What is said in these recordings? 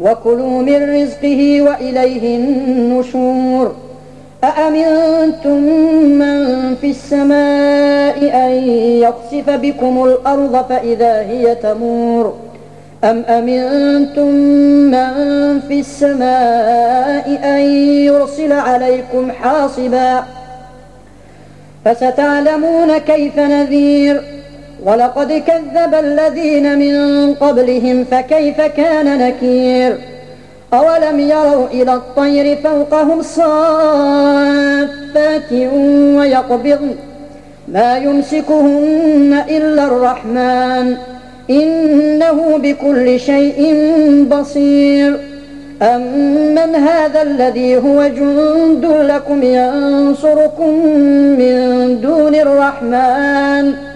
وكلوا من رزقه وإليه النشور. أأمنتم من في السماء أن يخسف بكم الأرض فإذا هي تمور؟ أم أمنتم من في السماء أن يرسل عليكم حاصبا؟ فستعلمون كيف نذير. ولقد كذب الذين من قبلهم فكيف كان نكير؟ أولم يروا إلى الطير فوقهم صافات ويقبضن ما يمسكهن إلا الرحمن. إنه بكل شيء بصير. أمن هذا الذي هو جند لكم ينصركم من دون الرحمن.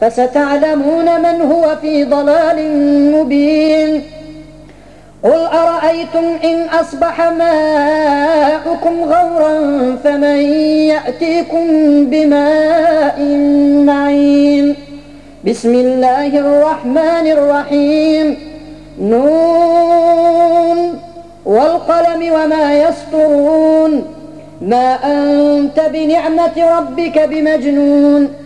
فستعلمون من هو في ضلال مبين. قل أرأيتم إن أصبح ماؤكم غورا فمن يأتيكم بماء معين. بسم الله الرحمن الرحيم. نون. والقلم وما يسطرون ما أنت بنعمة ربك بمجنون.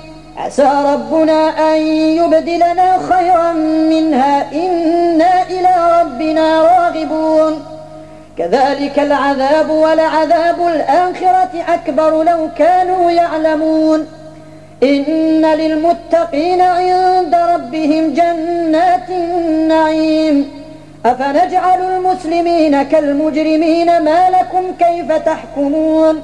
عسى ربنا أن يبدلنا خيرا منها. إنا إلى ربنا راغبون. كذلك العذاب ولعذاب الآخرة أكبر لو كانوا يعلمون. إن للمتقين عند ربهم جنات النعيم. أفنجعل المسلمين كالمجرمين؟ ما لكم كيف تحكمون؟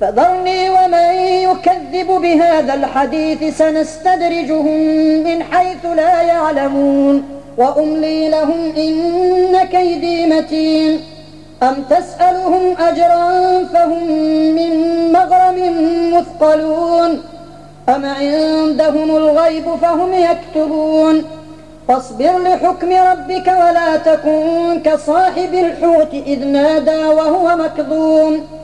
فذرني ومن يكذب بهذا الحديث سنستدرجهم من حيث لا يعلمون وأملي لهم إن كيدي متين. أم تسألهم أجرا فهم من مغرم مثقلون. أم عندهم الغيب فهم يكتبون. فاصبر لحكم ربك ولا تكن كصاحب الحوت إذ نادى وهو مكظوم.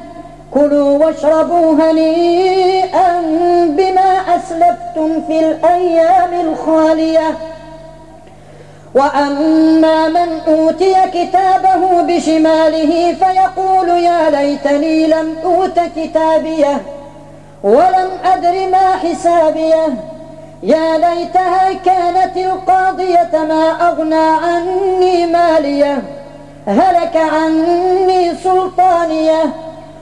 كلوا واشربوا هنيئا بما أسلفتم في الأيام الخالية. وأما من أوتي كتابه بشماله فيقول يا ليتني لم أوت كتابيه ولم أدر ما حسابيه. يا ليتها كانت القاضية ما أغنى عني ماليه هلك عني سلطانيه.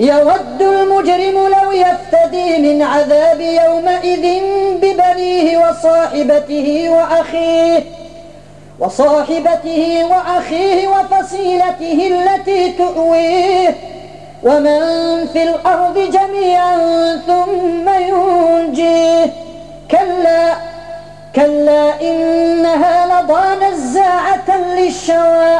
يود المجرم لو يفتدي من عذاب يومئذ ببنيه وصاحبته وأخيه وصاحبته وأخيه وفصيلته التي تؤويه. ومن في الأرض جميعا ثم ينجيه. كلا كلا إنها لضى نزاعة للشوى.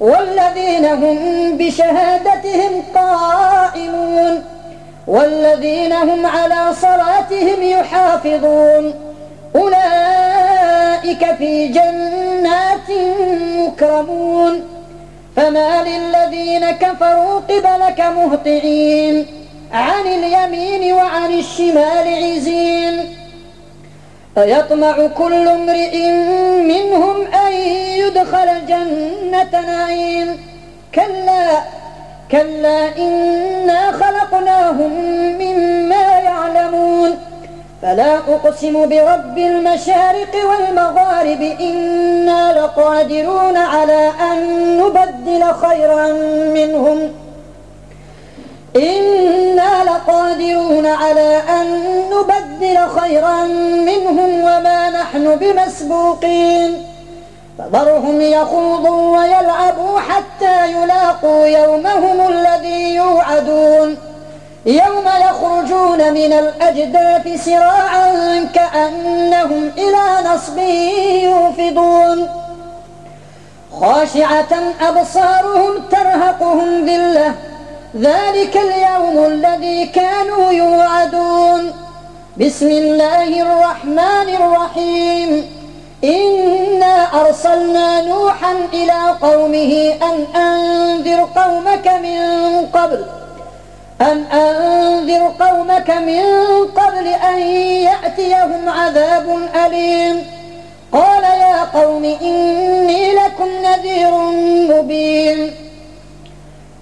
والذين هم بشهادتهم قائمون والذين هم على صلاتهم يحافظون. أولئك في جنات مكرمون. فما للذين كفروا قبلك مهطعين. عن اليمين وعن الشمال عزين. أيطمع كل امرئ منهم أن يدخل جنة نعيم. كلا كلا إنا خلقناهم مما يعلمون. فلا أقسم برب المشارق والمغارب إنا لقادرون على أن نبدل خيرا منهم. إنا لقادرون على أن نبدل خيرا منهم وما نحن بمسبوقين. فذرهم يخوضوا ويلعبوا حتى يلاقوا يومهم الذي يوعدون. يوم يخرجون من الأجداث سراعا كأنهم إلى نصب يوفضون. خاشعة أبصارهم ترهقهم ذلة ذلك اليوم الذي كانوا يوعدون. بسم الله الرحمن الرحيم. إنا أرسلنا نوحا إلى قومه أن أنذر قومك من قبل أن أنذر قومك من قبل أن يأتيهم عذاب أليم. قال يا قوم إني لكم نذير مبين.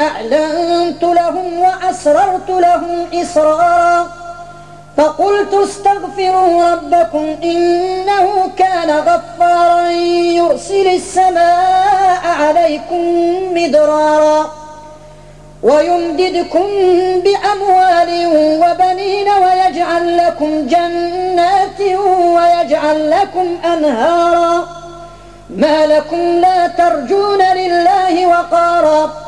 أعلنت لهم وأسررت لهم إسرارا فقلت استغفروا ربكم إنه كان غفارا يرسل السماء عليكم مدرارا ويمددكم بأموال وبنين ويجعل لكم جنات ويجعل لكم أنهارا ما لكم لا ترجون لله وقارا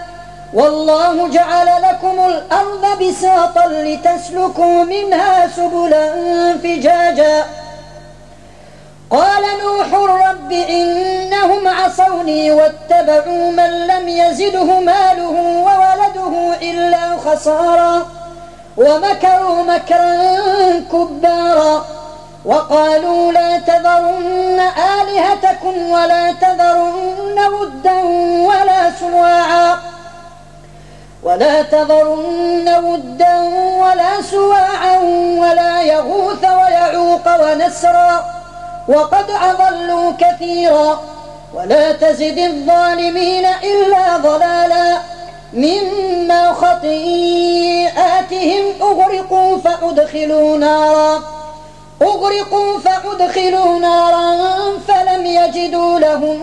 والله جعل لكم الأرض بساطا لتسلكوا منها سبلا فجاجا. قال نوح رب إنهم عصوني واتبعوا من لم يزده ماله وولده إلا خسارا ومكروا مكرا كبارا. وقالوا لا تذرن آلهتكم ولا تذرن ودا ولا سواعا. ولا تذرن ودا ولا سواعا ولا يغوث ويعوق ونسرا وقد أضلوا كثيرا ولا تزد الظالمين إلا ضلالا مما خطيئاتهم أغرقوا فأدخلوا نارا أغرقوا فأدخلوا نارا فلم يجدوا لهم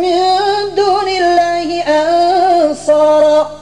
من دون الله أنصارا